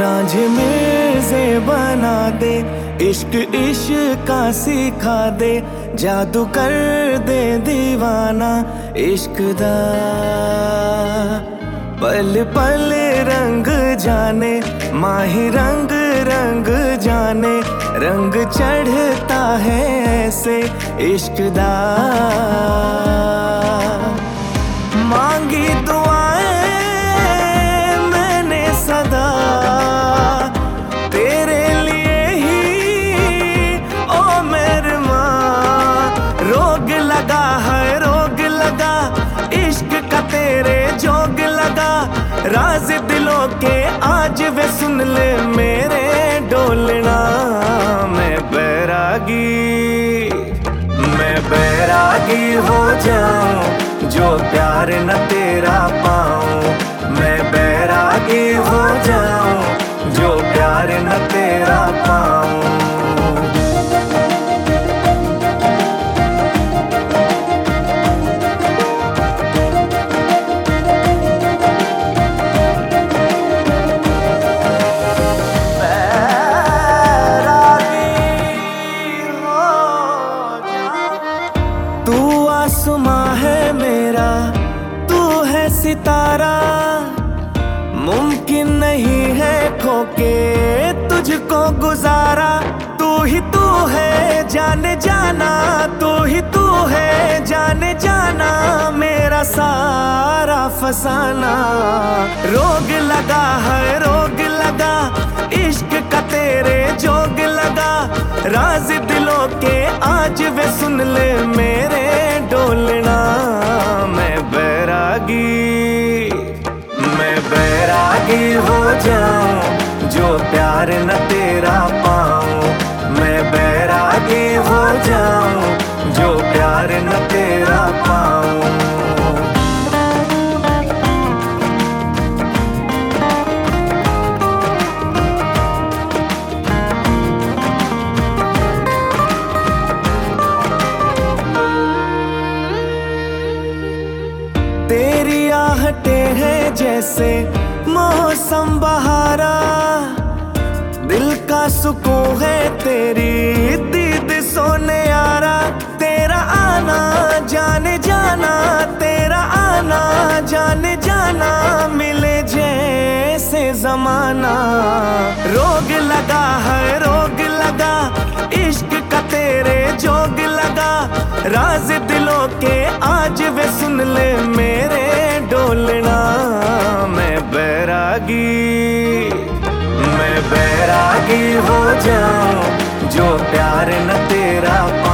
मांझे मिर्जे बना दे, इश्क इश्क का सिखा दे, जादू कर दे दीवाना, इश्क दा। पल पल रंग जाने, माही रंग रंग जाने, रंग चढ़ता है ऐसे इश्क दा। राज दिलों के आज वे सुन ले मेरे डोलना। मैं बैरागी मैं बैरागी हो जाऊँ, जो प्यार न तेरा पाऊँ सितारा मुमकिन नहीं है खोके तुझको गुजारा। तू ही तू है, जाने जाना, तू ही तू है, जाने जाना, मेरा सारा फसाना। रोग लगा है, रोग लगा, इश्क का तेरे जोग लगा। राज दिलों के आज वे सुन ले मेरे जाऊँ, जो प्यार न तेरा पाऊँ, मैं बैरागी हो जाऊँ, जो प्यार न तेरा पाऊँ। तेरी आहटे हैं जैसे मौसम बहारा दिल का सुकून है तेरी, दीद सोने यारा। तेरा आना, जाने जाना, तेरा आना, जाने जाना, मिले जैसे जमाना। रोग लगा है, रोग लगा, इश्क का तेरे जोग लगा। राज दिलों के आज वे सुन ले मेरे। जाऊँ जो प्यार न तेरा पाऊँ